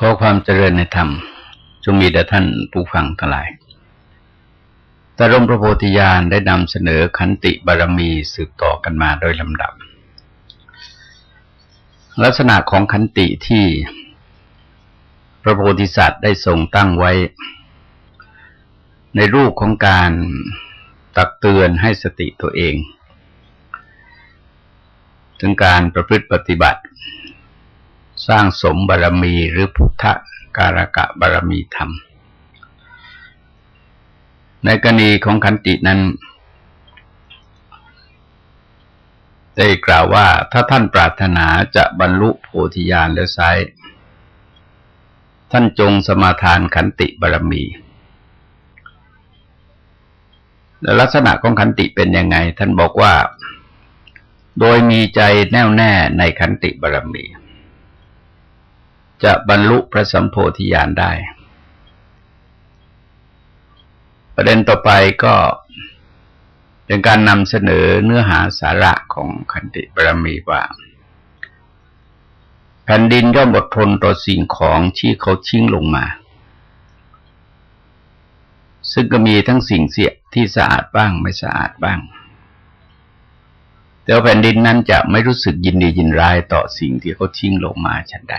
ขอความเจริญในธรรมจงมีแด่ท่านผู้ฟังทั้งหลาย แต่รมพระโพธิญาณได้นำเสนอขันติบารมีสืบต่อกันมาโดยลำดับ ลักษณะของขันติที่พระโพธิสัตว์ได้ทรงตั้งไว้ ในรูปของการตักเตือนให้สติตัวเอง ถึงการประพฤติปฏิบัติ สร้างสมบารมีหรือพุทธการกะบารมีธรรม ในกรณีของขันตินั้น ได้กล่าวว่าถ้าท่านปรารถนาจะบรรลุโพธิญาณแล้วไซท่านจงสมาทานขันติบารมีลักษณะของขันติเป็นยังไง ท่านบอกว่า โดยมีใจแน่วแน่ในขันติบารมี จะบรรลุพระสัมโพธิญาณได้ ประเด็นต่อไปก็เป็นการนำเสนอเนื้อหาสาระของขันติบรมีว่า แผ่นดินย่อมอดทนต่อสิ่งของที่เขาชิงลงมา ซึ่งก็มีทั้งสิ่งเสียที่สะอาดบ้างไม่สะอาดบ้าง แต่แผ่นดินนั้นจะไม่รู้สึกยินดียินร้ายต่อสิ่งที่เขาชิงลงมาฉันใด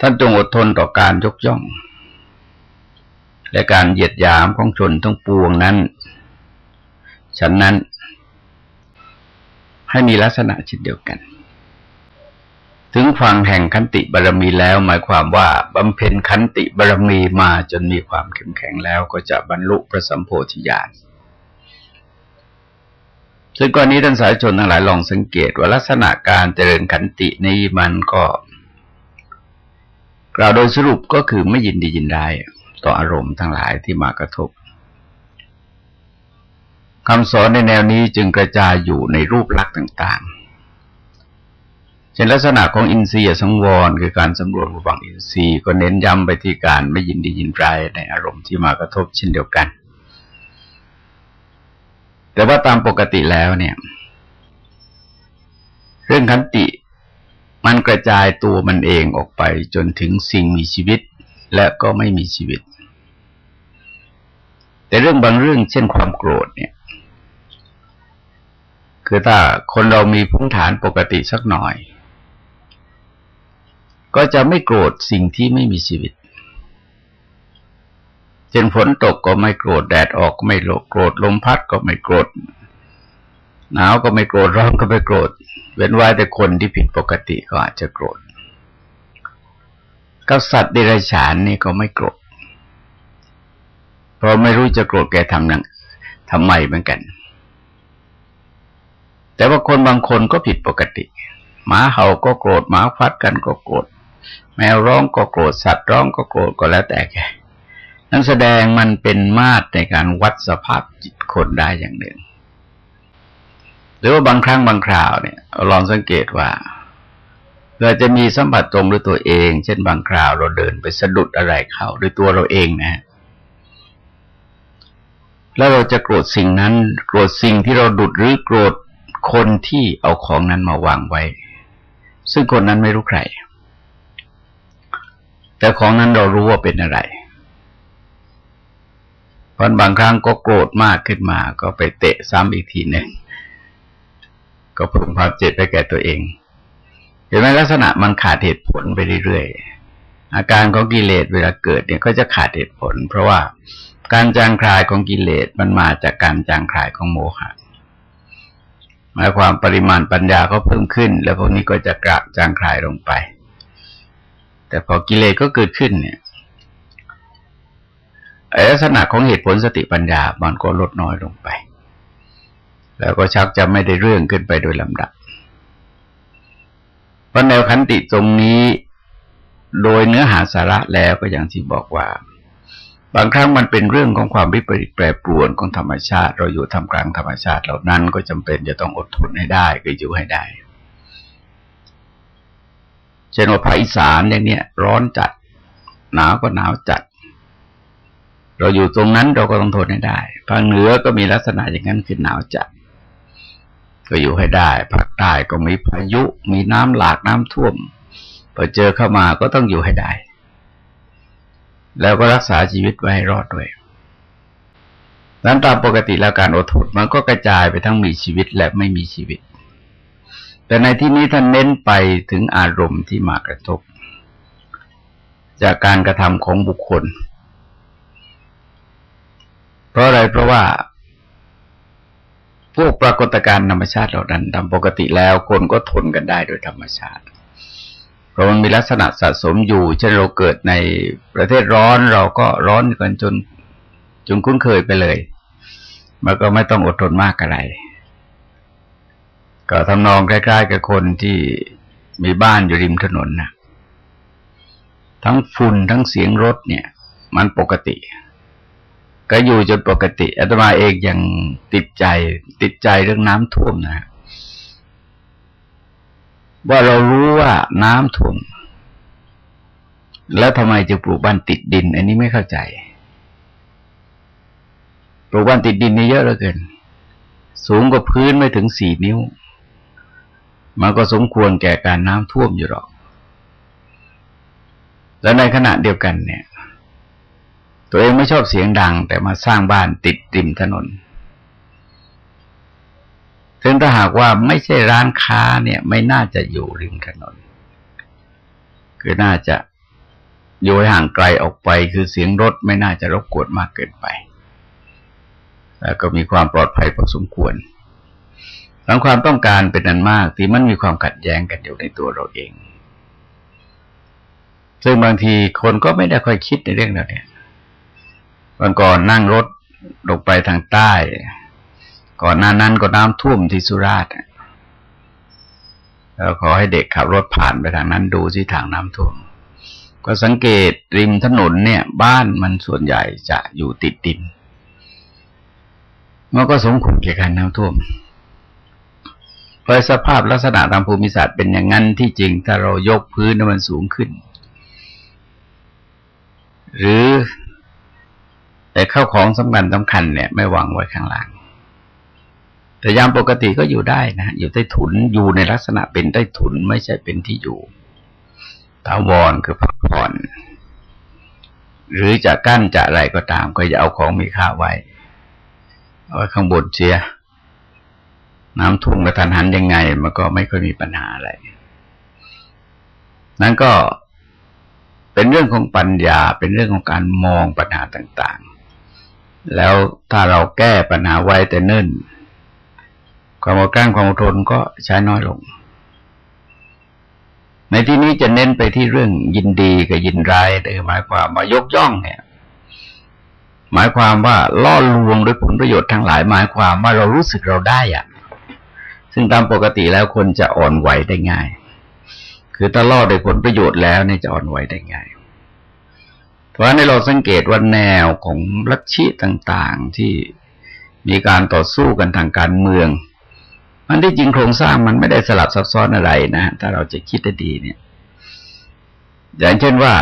ท่านจงอดทนต่อการยกย่อง และการเหยียดหยามของชนทั้งปวงนั้น ฉันนั้นให้มีลักษณะเช่นเดียวกัน ถึงฟังแห่งขันติบารมีแล้ว หมายความว่าบำเพ็ญขันติบารมีมาจนมีความเข้มแข็งแล้วก็จะบรรลุพระสัมโพธิญาณซึ่งกรณีท่านสายชนทั้งหลายลองสังเกตว่าลักษณะการเจริญขันตินี้มันก็ กล่าวโดยสรุปก็คือไม่ยินดียินได้ต่ออารมณ์ทั้งหลายที่มากระทบคำสอนในแนวนี้จึงกระจายอยู่ในรูปลักษณ์ต่างๆเช่นลักษณะของอินทรีย์สังวรคือการสำรวจระวังอินทรีย์ก็เน้นย้ำไปที่การไม่ยินดียินร้ายในอารมณ์ที่มากระทบเช่นเดียวกัน แต่ว่าตามปกติแล้วเนี่ย เรื่องขันติ มันกระจายตัวมันเองออกไปจนถึงสิ่งมีชีวิตและก็ไม่มีชีวิต แต่เรื่องบางเรื่องเช่นความโกรธเนี่ย คือถ้าคนเรามีพื้นฐานปกติสักหน่อย ก็จะไม่โกรธสิ่งที่ไม่มีชีวิตเช่นฝนตกก็ไม่โกรธแดดออกก็ไม่โกรธลมพัดก็ไม่โกรธ หนาวก็ไม่โกรธร้อนก็ไม่โกรธ เว้นไว้แต่คนที่ผิดปกติก็อาจจะโกรธกับสัตว์เดรัจฉานนี่ก็ไม่โกรธเพราะไม่รู้จะโกรธแกทำนังทำไมเหมือนกัน แต่ว่าคนบางคนก็ผิดปกติหมาเห่าก็โกรธหมาฟัดกันก็โกรธแมวร้องก็โกรธสัตว์ร้องก็โกรธก็แล้วแต่แกนั่นแสดงมันเป็นมาตรในการวัดสภาพจิตคนได้อย่างหนึ่ง รือว่าบางครั้งบางคราวเนี่ยลองสังเกตว่า เราจะมีสัมผัสตรงด้วยตัวเอง เช่นบางคราวเราเดินไปสะดุดอะไรเข้าด้วยตัวเราเองนะ แล้วเราจะโกรธสิ่งนั้น โกรธสิ่งที่เราดุดหรือโกรธคนที่เอาของนั้นมาวางไว้ ซึ่งคนนั้นไม่รู้ใคร แต่ของนั้นเรารู้ว่าเป็นอะไรเพราะบางครั้งก็โกรธมากขึ้นมา ก็ไปเตะซ้ำอีกทีหนึ่ง ก็เพิ่มความเจ็บไปแก่ตัวเอง เห็นไหมลักษณะมันขาดเหตุผลไปเรื่อยๆ อาการของกิเลสเวลาเกิดเนี่ยก็จะขาดเหตุผล เพราะว่าการจางคลายของกิเลสมันมาจากการจางคลายของโมหะหมายความปริมาณปัญญาก็เพิ่มขึ้น แล้วพวกนี้ก็จะกระจางคลายลงไป แต่พอกิเลสก็เกิดขึ้นเนี่ยลักษณะของเหตุผลสติปัญญามันก็ลดน้อยลงไป แล้วก็ชักจะไม่ได้เรื่องขึ้นไปโดยลำดับ เพราะแนวขันติตรงนี้โดยเนื้อหาสาระแล้วก็อย่างที่บอกว่า บางครั้งมันเป็นเรื่องของความวิปริตแปรปรวนของธรรมชาติ เราอยู่ทำกลางธรรมชาติเหล่านั้นก็จำเป็นจะต้องอดทนให้ได้ก็อยู่ให้ได้เช่นว่าภาคอีสานอย่างเนี้ยร้อนจัด หนาวก็หนาวจัด เราอยู่ตรงนั้นเราก็ต้องทนให้ได้ภาคเหนือก็มีลักษณะอย่างนั้นคือหนาวจัด ก็อยู่ให้ได้ภาคใต้ก็มีพายุ มีน้ำหลากน้ำท่วมพอเจอเข้ามาก็ต้องอยู่ให้ได้ แล้วก็รักษาชีวิตไว้ให้รอดด้วยนั้นตามปกติแล้วการอดทนมันก็กระจายไปทั้งมีชีวิตและไม่มีชีวิต แต่ในที่นี้ท่านเน้นไปถึงอารมณ์ที่มากระทบ จากการกระทำของบุคคล เพราะอะไรเพราะว่า พวกปรากฏการณ์ธรรมชาติเหล่านั้นตามปกติแล้วคนก็ทนกันได้โดยธรรมชาติ เพราะมันมีลักษณะสะสมอยู่ เช่นเราเกิดในประเทศร้อนเราก็ร้อนกันจนจนคุ้นเคยไปเลยมันก็ไม่ต้องอดทนมากอะไร ก็ทำนองใกล้ๆกับคนที่มีบ้านอยู่ริมถนนนะทั้งฝุ่นทั้งเสียงรถเนี่ย มันปกติ ก็อยู่จนปกติอาตมาเองยังติดใจ ติดใจเรื่องน้ำท่วมนะว่าเรารู้ว่าน้ำท่วม แล้วทำไมจะปลูกบ้านติดดิน อันนี้ไม่เข้าใจ ปลูกบ้านติดดินนี่เยอะเหลือเกิน สูงกว่าพื้นไม่ถึงสี่นิ้ว มันก็สมควรแก่การน้ำท่วมอยู่หรอก แล้วในขณะเดียวกันเนี่ย ตัวเองไม่ชอบเสียงดัง แต่มาสร้างบ้านติดริมถนนซึ่งถ้าหากว่าไม่ใช่ร้านค้าเนี่ย ไม่น่าจะอยู่ริมถนน คือน่าจะอยู่ห่างไกลออกไป คือเสียงรถไม่น่าจะรบกวนมากเกินไป แล้วก็มีความปลอดภัยพอสมควรทั้งความต้องการเป็นอันมากที่มันมีความขัดแย้งกันอยู่ในตัวเราเอง ซึ่งบางทีคนก็ไม่ได้ค่อยคิดในเรื่องนั้นเนี่ย วันก่อนนั่งรถลงไปทางใต้ ก่อนหน้านั้นก็น้ำท่วมที่สุราษฎร์แล้วขอให้เด็กขับรถผ่านไปทางนั้นดูที่ทางน้ำท่วม ก็สังเกตริมถนนเนี่ย บ้านมันส่วนใหญ่จะอยู่ติดดินมันก็สมควรแก่การน้ำท่วมเพราะสภาพลักษณะตามภูมิศาสตร์เป็นอย่างนั้นที่จริงถ้าเรายกพื้นมันสูงขึ้น หรือ เข้าของสำคัญสำคัญเนี่ย ไม่วางไว้ข้างหล่างแต่ยามปกติก็อยู่ได้นะ อยู่ใต้ถุนอยู่ในลักษณะเป็นใต้ถุนไม่ใช่เป็นที่อยู่ถาวรคือพักผ่อน หรือจะกั้นจะอะไรก็ตาม ก็จะเอาของมีค่าไว้เอาไว้ข้างบนเสียน้ำท่วมกระทันหันยังไง มันก็ไม่ค่อยมีปัญหาอะไร นั้นก็เป็นเรื่องของปัญญา เป็นเรื่องของการมองปัญหาต่างๆ แล้วถ้าเราแก้ปัญหาไว้แต่เนิ่น ความอดกลั้นความอดทนก็ใช้น้อยลง ในที่นี้จะเน้นไปที่เรื่องยินดีกับยินร้ายโดยหมายความมายกย่องเนี่ย หมายความว่าล่อลวงด้วยผลประโยชน์ทั้งหลาย หมายความว่าเรารู้สึกเราได้อะซึ่งตามปกติแล้วคนจะอ่อนไหวได้ง่าย คือถ้าล่อด้วยผลประโยชน์แล้วเนี่ยจะอ่อนไหวได้ง่าย เพราะในเราสังเกตว่าแนวของลัทธิต่าง ๆ ที่มีการต่อสู้กันทางการเมือง มันที่จริงโครงสร้างมันไม่ได้สลับซับซ้อนอะไรนะ ถ้าเราจะคิดได้ดีเนี่ย อย่างเช่นว่า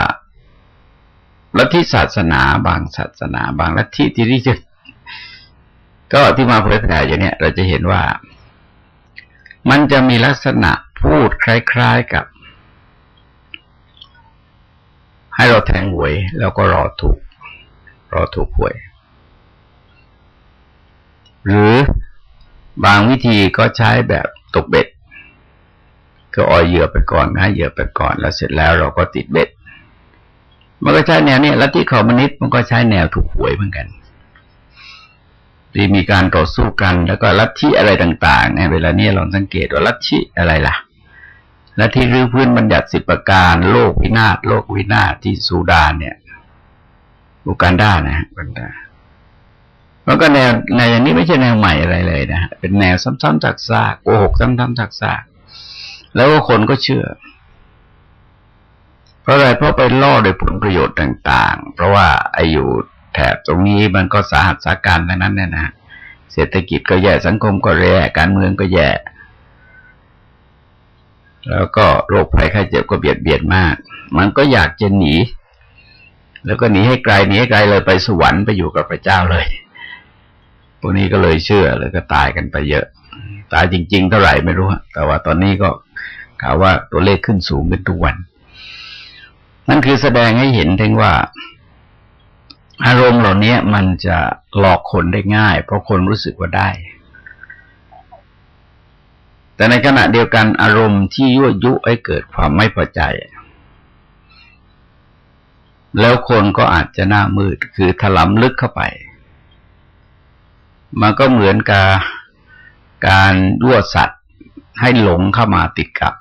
ลัทธิศาสนาบางศาสนา บางลัทธิที่ที่จะก็ที่มาเผยแผ่อย่างเนี้ยเราจะเห็นว่า มันจะมีลักษณะพูดคล้าย ๆกับ ให้เราแทงหวย แล้วก็รอถูก รอถูกหวย หรือบางวิธีก็ใช้แบบตกเบ็ด ก็อ่อยเหยื่อไปก่อนนะเหยื่อไปก่อนแล้วเสร็จแล้วเราก็ติดเบ็ด มันก็ใช้แนวนี้ลัทธิคอมมิวนิสต์มันก็ใช้แนวถูกหวยเหมือนกันที่มีการต่อสู้กันแล้วก็ลัทธิอะไรต่างๆเนี่ยเวลานี้ลองสังเกตว่าลัทธิอะไรล่ะ แลัทธิรื้อพื้นบัญญัติสิบประการโลกวินาศโลกวินาศที่ซูดานเนี่ยบูการด้านะบันดามันก็แนวในอย่างนี้ไม่ใช่แนวใหม่อะไรเลยนะเป็นแนวซ้ำๆจากซากโกหกซ้ำๆจากซากแล้วก็คนก็เชื่อ เพราะอะไรเพราะไปล่อโดยผลประโยชน์ต่าง ๆ เพราะว่าไออยู่แถบตรงนี้มันก็สาหัสสาการทั้งนั้นเนี่ยนะเศรษฐกิจก็แย่สังคมก็แย่การเมืองก็แย่ แล้วก็โรคภัยไข้เจ็บก็เบียดเบียนมาก มันก็อยากจะหนี แล้วก็หนีให้ไกลหนีให้ไกลเลยไปสวรรค์ไปอยู่กับพระเจ้าเลยพวกนี้ก็เลยเชื่อเลยก็ตายกันไปเยอะ ตายจริง ๆ เท่าไหร่ไม่รู้แต่ว่าตอนนี้ก็ข่าวว่าตัวเลขขึ้นสูงขึ้นทุกวัน นั่นคือแสดงให้เห็นถึงว่า อารมณ์เหล่านี้มันจะหลอกคนได้ง่าย เพราะคนรู้สึกว่าได้ แต่ในขณะเดียวกันอารมณ์ที่ยั่วยุให้เกิดความไม่พอใจ แล้วคนก็อาจจะหน้ามืดคือถลำลึกเข้าไป มันก็เหมือนกับการยั่วสัตว์ให้หลงเข้ามาติดกับ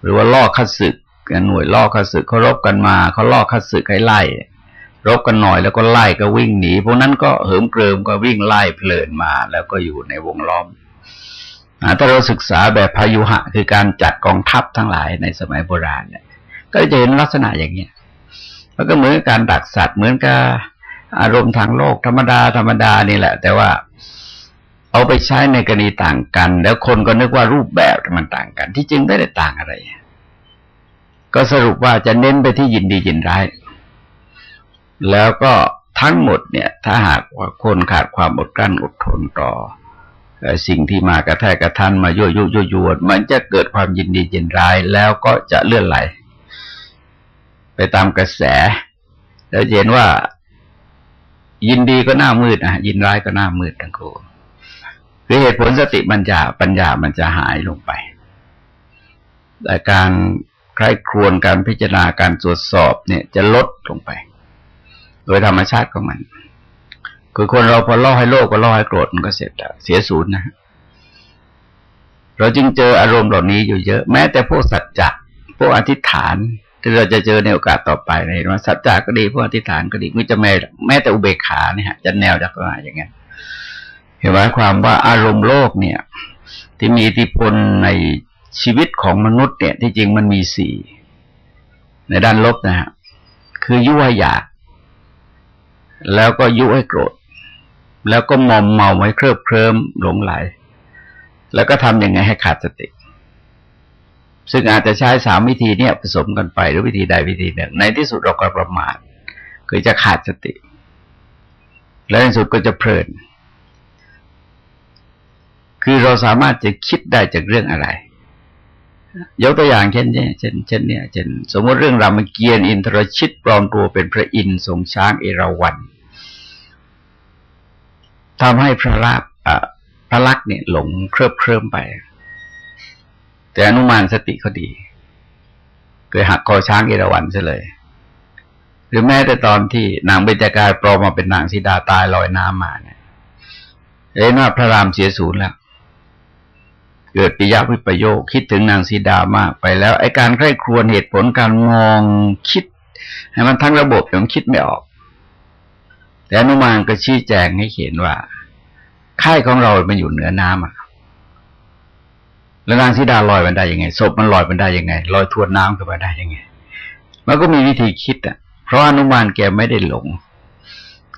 หรือว่าล่อข้าศึกหน่วยล่อข้าศึกเขารบกันมาเขาล่อข้าศึกให้ไล่ รบกันหน่อยแล้วก็ไล่ก็วิ่งหนีพวกนั้นก็เหิมเกริมก็วิ่งไล่เพลินมา แล้วก็อยู่ในวงล้อม ถ้าเราศึกษาแบบพายุหะ คือการจัดกองทัพทั้งหลายในสมัยโบราณเนี่ย ก็จะเห็นลักษณะอย่างเนี้ยแล้วก็เหมือนการดักสัตว์เหมือนกับอารมณ์ทางโลกธรรมดาธรรมดานี่แหละ แต่ว่าเอาไปใช้ในกรณีต่างกัน แล้วคนก็นึกว่ารูปแบบมันต่างกัน ที่จริงไม่ได้ต่างอะไร ก็สรุปว่าจะเน้นไปที่ยินดียินร้าย แล้วก็ทั้งหมดเนี่ย ถ้าหากว่าคนขาดความอดกลั้นอดทนต่อ สิ่งที่มากระแทกกระทันมายั่วยุยั่วยวนมันจะเกิดความยินดียินร้ายแล้วก็จะเลื่อนไหล ไปตามกระแส แล้วเห็นว่า ยินดีก็หน้ามืดนะยินร้ายก็หน้ามืดทั้งคู่คือเหตุผลสติปัญญาปัญญามันจะหายลงไปแต่การใครครวญการพิจารณาการตรวจสอบเนี่ยจะลดลงไป โดยธรรมชาติของมัน คือคนเราพอล่อให้โลภก็ล่อให้โกรธมันก็เสร็จแล้วเสียศูนย์นะเราจึงเจออารมณ์เหล่านี้อยู่เยอะ แม้แต่พวกสัจจะพวกอธิษฐานที่เราจะเจอในโอกาสต่อไปเห็นว่าสัจจะก็ดีพวกอธิษฐานก็ดีมันจะแม้แม้แต่อุเบกขาเนี่ยจะแนวจากมาอย่างเงี้ยเห็นไหมความว่าอารมณ์โลกเนี่ย ที่มีอิทธิพลในชีวิตของมนุษย์เนี่ย ที่จริงมันมีสี่ในด้านลบนะฮะคือยุให้อยาก แล้วก็ยุให้โกรธ แล้วก็มอมเมาไว้เคลิบเคลิ้มหลงไหล แล้วก็ทำยังไงให้ขาดสติ ซึ่งอาจจะใช้สามวิธีเนี่ยผสมกันไปหรือวิธีใดวิธีหนึ่ง ในที่สุดเราก็ประมาทคือจะขาดสติ และในสุดก็จะเพลิน คือเราสามารถจะคิดได้จากเรื่องอะไรยกตัวอย่างเช่นเนี้เช่นเช่นเนี้ยเช่นสมมติเรื่องรามเกียรติอินทรชิตปลอมตัวเป็นพระอินทร์ทรงช้างเอราวัณ ทำให้พระลาบพระลักษ์เนี่ยหลงเคลิบเคลิ้มไป แต่อนุมานสติเขาดีเคยหักคอช้างเอราวัณซะเลย หรือแม้แต่ตอนที่นางเบญจกายปลอมมาเป็นนางสีดาตายลอยน้ำมาเนี่ยเห็นว่าพระรามเสียศูนย์แล้วเกิดปิยวิปโยคคิดถึงนางสีดามากไปแล้วไอ้การใคร่ครวญเหตุผลการมองคิด ให้มันทั้งระบบยังคิดไม่ออก แต่อนุมานก็ชี้แจงให้เห็นว่าค่ายของเรา มันอยู่เหนือน้ำอะ แล้วนางสีดาลอยมันได้ยังไง ศพมันลอยมันได้ยังไง ลอยทวนน้ำขึ้นมาได้ยังไง มันก็มีวิธีคิดอะ เพราะอนุมานแกไม่ได้หลง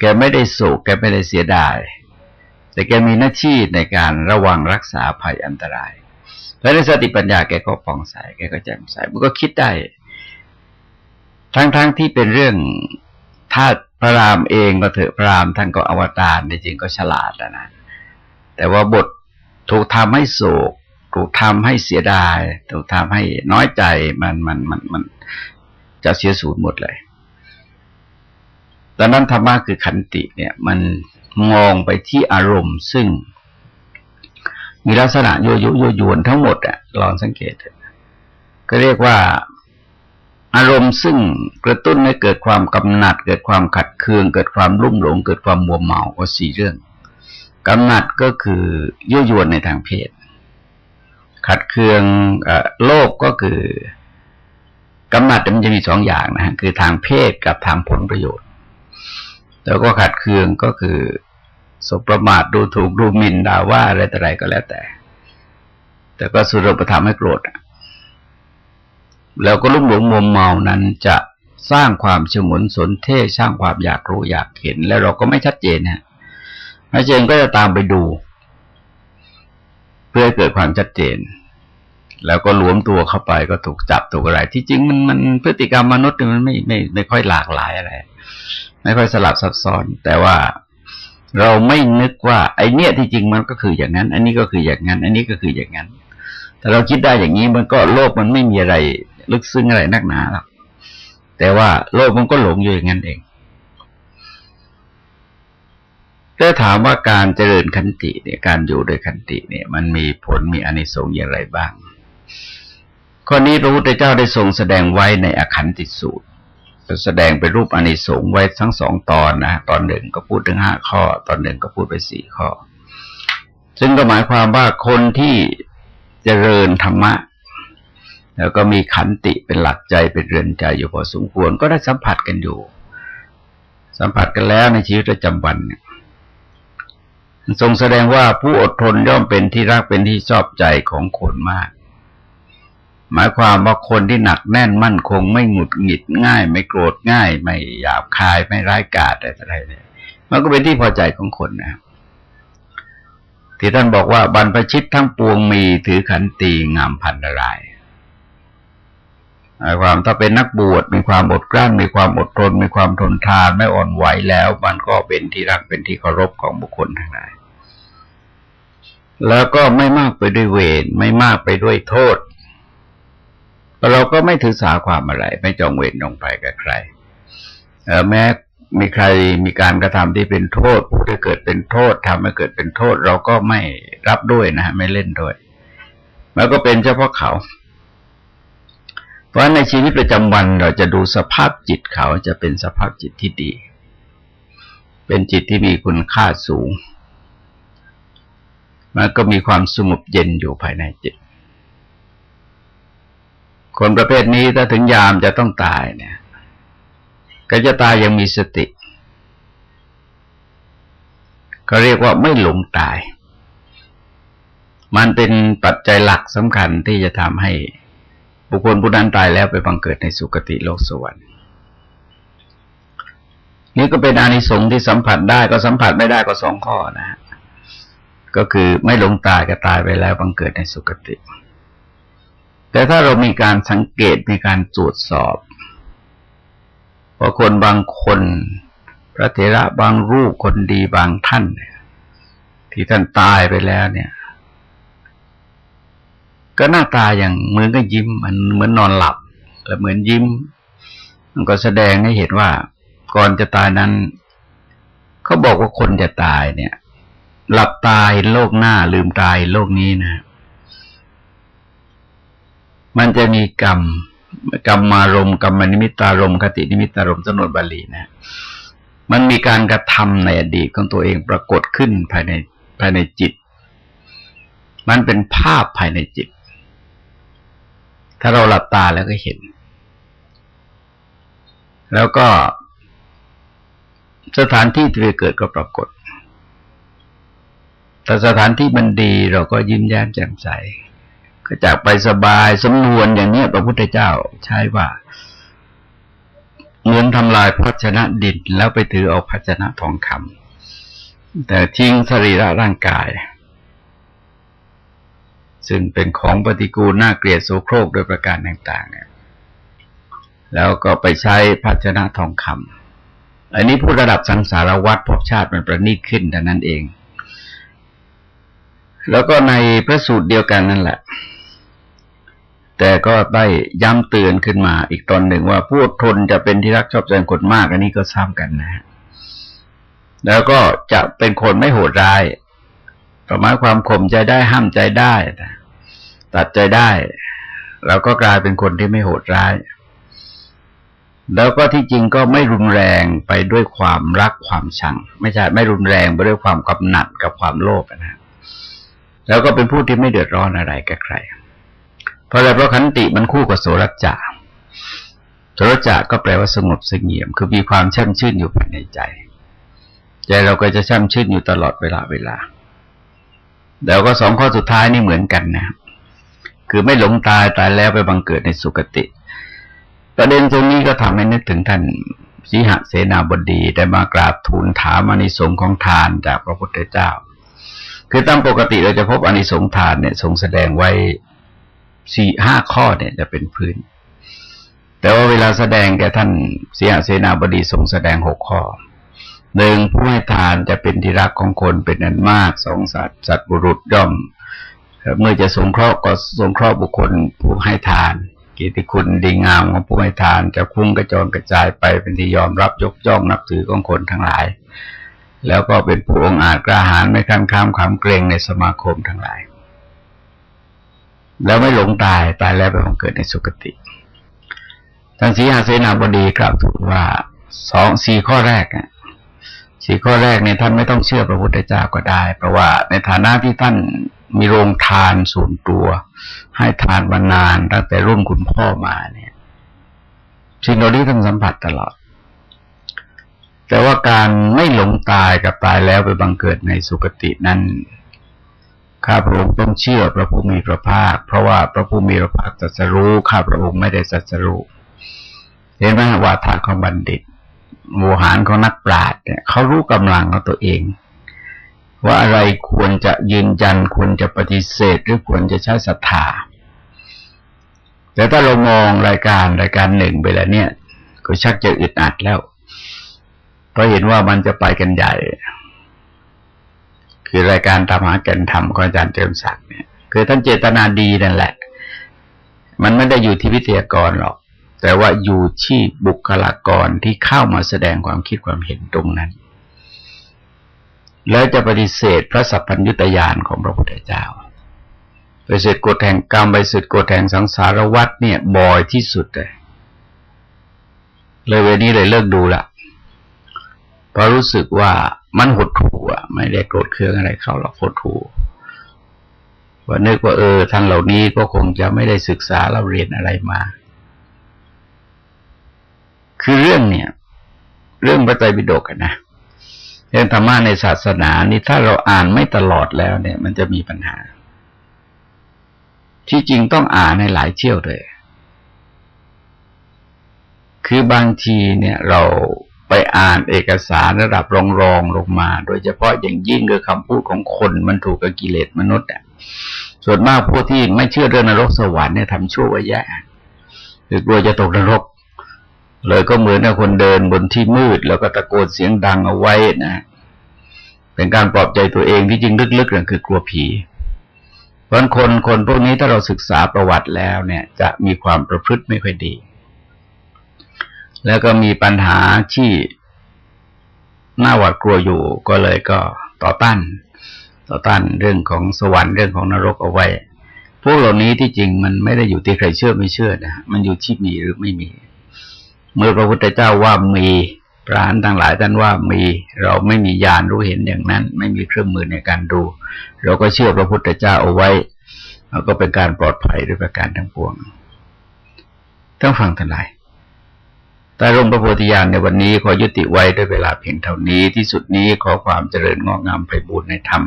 แกไม่ได้โศก แกไม่ได้เสียดาย แต่แกมีหน้าที่ในการระวังรักษาภัยอันตราย แล้วในสติปัญญาแกก็ปองใส แกก็แจ่มใส มันก็คิดได้ ทั้งๆทที่เป็นเรื่องถ้า พระรามเองก็เถอะพระรามท่านก็อวตารจริงก็ฉลาดแล้วนะแต่ว่าบทถูกทำให้โศก ถูกทำให้เสียดาย ถูกทำให้น้อยใจมันมันมันมันจะเสียสูญหมดเลยดังนั้นธรรมะคือขันติเนี่ย มันมองไปที่อารมณ์ ซึ่ง มีลักษณะโยโยโยยวนทั้งหมดอะลองสังเกตก็เรียกว่า อารมณ์ซึ่งกระตุ้นให้เกิดความกำหนัด เกิดความขัดเคือง เกิดความรุ่มหลง เกิดความมัวเมาก็สี่เรื่องกำหนัดก็คือยั่วยวนในทางเพศ ขัดเคืองโลกก็คือกำหนัดมันจะมีสองอย่างนะคือทางเพศกับทางผลประโยชน์ แล้วก็ขัดเคืองก็คือสบประมาทดูถูกดูหมิ่นด่าว่าอะไรแต่ไรก็แล้วแต่ แต่ก็สุรประทำให้โกรธ แล้วก็ลุ่มหลงมัวเมานั้นจะสร้างความฉมุนสนเท่สร้างความอยากรู้อยากเห็น แล้วเราก็ไม่ชัดเจนนะไม่เจนก็จะตามไปดู เพื่อเกิดความชัดเจน แล้วก็หลวมตัวเข้าไปก็ถูกจับถูกอะไร ที่จริงมันมันพฤติกรรมมนุษย์มันไม่ไม่ไม่ค่อยหลากหลายอะไร ไม่ค่อยสลับซับซ้อน แต่ว่าเราไม่นึกว่าไอเนี้ยที่จริงมันก็คืออย่างนั้น อันนี้ก็คืออย่างนั้น อันนี้ก็คืออย่างนั้น แต่เราคิดได้อย่างนี้มันก็โลกมันไม่มีอะไร ลึกซึ้งอะไรนักหนาหรอกแต่ว่าโลกมันก็หลงอยู่อย่างนั้นเองถ้าถามว่าการเจริญขันติเนี่ยการอยู่โดยขันติเนี่ย มันมีผลมีอนิสงส์อย่างไรบ้าง ข้อนี้พระพุทธเจ้าได้ทรงแสดงไว้ในอขันติสูตรแสดงเป็นรูปอนิสงส์ไว้ทั้งสองตอนนะตอนหนึ่งก็พูดถึงห้าข้อ ตอนหนึ่งก็พูดไปสี่ข้อ ซึ่งก็หมายความว่าคนที่เจริญธรรมะ แล้วก็มีขันติเป็นหลักใจเป็นเรือนใจอยู่พอสมควร ก็ได้สัมผัสกันอยู่ สัมผัสกันแล้วในชีวิตประจำวันเนี่ยทรงแสดงว่าผู้อดทนย่อมเป็นที่รักเป็นที่ชอบใจของคนมาก หมายความว่าคนที่หนักแน่นมั่นคง ไม่หงุดหงิดง่าย ไม่โกรธง่าย ไม่หยาบคายไม่ร้ายกาจอะไรเนี่ยมันก็เป็นที่พอใจของคนนะที่ท่านบอกว่าบรรพชิตทั้งปวงมีถือขันตีงามพันรายหมา ความถ้าเป็นนักบวชมีความอดกลั้น มีความอดทนมีความทนทานไม่อ่อนไหวแล้ว มันก็เป็นที่รักเป็นที่เคารพของบุคคลทั้งหลายแล้วก็ไม่มากไปด้วยเวรไม่มากไปด้วยโทษ เราก็ไม่ถือสาความอะไร ไม่จองเวรลงไปกับใครแม้มีใครมีการกระทำที่เป็นโทษผู้ที่เกิดเป็นโทษทำให้เกิดเป็นโทษ เราก็ไม่รับด้วยนะฮะไม่เล่นด้วย แล้วก็เป็นเฉพาะเขา เพราะในชีวิตประจำวันเราจะดูสภาพจิตเขาจะเป็นสภาพจิตที่ดี เป็นจิตที่มีคุณค่าสูง มันก็มีความสงบเย็นอยู่ภายในจิต คนประเภทนี้ถ้าถึงยามจะต้องตายเนี่ย ก็จะตายยังมีสติ ก็เรียกว่าไม่หลงตาย มันเป็นปัจจัยหลักสำคัญที่จะทำให้ บุคคลผู้นั้นตายแล้วไปบังเกิดในสุคติโลกสวรรค์ นี่ก็เป็นอานิสงส์ที่สัมผัสได้ก็สัมผัสไม่ได้ก็สองข้อนะฮะก็คือไม่หลงตายก็ตายไปแล้วบังเกิดในสุคติ แต่ถ้าเรามีการสังเกตมีการตรวจสอบว่าคนบางคน พระเถระบางรูปคนดีบางท่าน ที่ท่านตายไปแล้วเนี่ย ก็หน้าตาอย่างเหมือนก็ยิ้มมันเหมือนนอนหลับและเหมือนยิ้ม มันก็แสดงให้เห็นว่า ก่อนจะตายนั้นเขาบอกว่าคนจะตายเนี่ย หลับตายโลกหน้าลืมตายโลกนี้นะมันจะมีกรรมกรรมมารมกรรมนิมิตารมคตินิมิตารมสนดบาลีนะมันมีการกระทำในอดีตของตัวเองปรากฏขึ้นภายในภายในจิต มันเป็นภาพภายในจิต ถ้าเราหลับตาแล้วก็เห็น แล้วก็สถานที่ที่เกิดก็ปรากฏ แต่สถานที่มันดีเราก็ยิ้มแย้มแจ่มใส ก็จากไปสบายสำนวนอย่างนี้พระพุทธเจ้าใช้ว่าเหมือนทำลายภาชนะดินแล้วไปถือเอาภาชนะทองคำแต่ทิ้งสรีระร่างกาย ซึ่งเป็นของปฏิกูลน่าเกลียดโสโครกโดยประการต่าง ๆ เนี่ย แล้วก็ไปใช้ภาชนะทองคำอันนี้พูดระดับสังสารวัตรพบชาติมันประณีตขึ้นแต่นั้นเอง แล้วก็ในพระสูตรเดียวกันนั่นแหละ แต่ก็ได้ย้ำเตือนขึ้นมาอีกตอนหนึ่งว่าผู้ทนจะเป็นที่รักชอบใจคนมาก อันนี้ก็ซ้ำกันนะฮะแล้วก็จะเป็นคนไม่โหดร้ายประมาณความข่มใจได้ห้ามใจได้นะ ตัดใจได้แล้วก็กลายเป็นคนที่ไม่โหดร้าย แล้วก็ที่จริงก็ไม่รุนแรงไปด้วยความรักความชัง ไม่ใช่ไม่รุนแรงไปด้วยความกำหนัดกับความโลภนะ แล้วก็เป็นผู้ที่ไม่เดือดร้อนอะไรกับใคร เพราะอะไรเพราะขันติมันคู่กับโสรจาโสรจาก็แปลว่าสงบสงเงียม คือมีความช่ำชื่นอยู่ภายในใจ ใจเราก็จะช่ำชื่นอยู่ตลอดเวลาเวลา แล้วก็สองข้อสุดท้ายนี่เหมือนกันนะคื คือไม่หลงตายตายแล้วไปบังเกิดในสุคติ ประเด็นตรงนี้ก็ทำให้นึกถึงท่านสีหเสนาบดีได้มากราบทูลถามอนิสงส์ของทานจากพระพุทธเจ้า คือตามปกติเราจะพบอนิสงส์ทานเนี่ยทรงแสดงไว้สี่ห้าข้อเนี่ยจะเป็นพื้น แต่ว่าเวลาแสดงแกท่านสียเสนาบดีทรงแสดงหกข้อหนึ่งผู้ให้ทานจะเป็นที่รักของคนเป็นอันมากสองสัตว์สัตว์บุรุษย่อม เมื่อจะสงเคราะห์ก็สงเคราะห์บุคคลผู้ให้ทาน กิติคุณดีงามของผู้ให้ทาน จะคุ้งกระจรกระจายไปเป็นที่ยอมรับยกย่องนับถือของคนทั้งหลาย แล้วก็เป็นผู้องอาจกล้าหาญไม่คันข้ามความเกรงในสมาคมทั้งหลาย แล้วไม่หลงตายตายแล้วไปบังเกิดในสุคติท่านสีหาเสนาบดีกล่าวถูกว่าสองสี่ข้อแรกอะสี่ข้อแรกเนี่ยท่านไม่ต้องเชื่อพระพุทธเจ้าก็ได้ เพราะว่าในฐานะที่ท่าน มีโรงทานส่วนตัว ให้ทานมานานตั้งแต่รุ่นคุณพ่อมาเนี่ยสิ่งเหล่านี้ท่านสัมผัสตลอด แต่ว่าการไม่หลงตายกับตายแล้วไปบังเกิดในสุคตินั้นข้าพระองค์ต้องเชื่อพระผู้มีพระภาค เพราะว่าพระผู้มีพระภาคตรัสรู้ข้าพระองค์ไม่ได้ตรัสรู้เห็นไหมว่าทางของบัณฑิตโมหารของนักปราชญ์เนี่ยเขารู้กำลังของตัวเอง ว่าอะไรควรจะยืนยันควรจะปฏิเสธ หรือควรจะใช้ศรัทธาแต่ถ้าเรามองรายการรายการหนึ่งไปแล้วเนี่ย ก็ชักจะอึดอัดแล้วเพราะเห็นว่ามันจะไปกันใหญ่ คือรายการธรรมะแก่นธรรมของอาจารย์เจิมศักดิ์เนี่ย คือท่านเจตนาดีนั่นแหละ มันไม่ได้อยู่ที่วิทยากรหรอก แต่ว่าอยู่ที่บุคลากรที่เข้ามาแสดงความคิดความเห็นตรงนั้น แล้วจะปฏิเสธพระสัพพัญญุตยานของพระพุทธเจ้าไปเสร็จกฎแห่งกรรมไปเสร็จกฎแห่งสังสารวัฏเนี่ยบ่อยที่สุดเลยเลยเวนี้เลยเลิกดูละเพราะรู้สึกว่ามันหดถู่อะ ไม่ได้โกรธเคืองอะไรเขาหรอกหดถู่ว่านึกว่าเออท่านเหล่านี้ก็คงจะไม่ได้ศึกษาเราเรียนอะไรมา คือเรื่องเนี่ย เรื่องพระไตรปิฎกนะ เรื่องธรรมะในศาสนานี่ถ้าเราอ่านไม่ตลอดแล้วเนี่ย มันจะมีปัญหา ที่จริงต้องอ่านในหลายเที่ยวเลย คือบางทีเนี่ยเราไปอ่านเอกสารระดับรองรองลงมา โดยเฉพาะอย่างยิ่งคือคำพูดของคนมันถูกกับกิเลสมนุษย์อะส่วนมากพวกที่ไม่เชื่อเรื่องนรกสวรรค์เนี่ยทำชั่วไว้แย่หรือกลัวจะตกนรก เลยก็เหมือนกับคนเดินบนที่มืด แล้วก็ตะโกนเสียงดังเอาไว้นะเป็นการปลอบใจตัวเองที่จริงลึกๆนั่นคือกลัวผีเพราะคนคนพวกนี้ถ้าเราศึกษาประวัติแล้วเนี่ย จะมีความประพฤติไม่ค่อยดี แล้วก็มีปัญหาที่น่าหวาดกลัวอยู่ก็เลยก็ต่อต้าน ต่อต้านเรื่องของสวรรค์เรื่องของนรกเอาไว้ พวกเหล่านี้ที่จริงมันไม่ได้อยู่ที่ใครเชื่อไม่เชื่อนะมันอยู่ที่มีหรือไม่มี เมื่อพระพุทธเจ้าว่ามีพระานทั้งหลายท่านว่ามีเราไม่มีญาณรู้เห็นอย่างนั้น ไม่มีเครื่องมือในการดู เราก็เชื่อพระพุทธเจ้าเอาไว้แล้วก็เป็นการปลอดภัยด้วยประการทั้งปวงต้องฟังทั้งหลายแต่ลงพระโพธิญาณในวันนี้ขอยุติไว้ด้วยเวลาเพียงเท่านี้ที่สุดนี้ขอความเจริญงอกงามไปบูรณนธรรม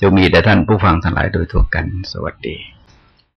จะมีแต่ท่านผู้ฟังทั้งหลายโดยทั่วกัน สวัสดี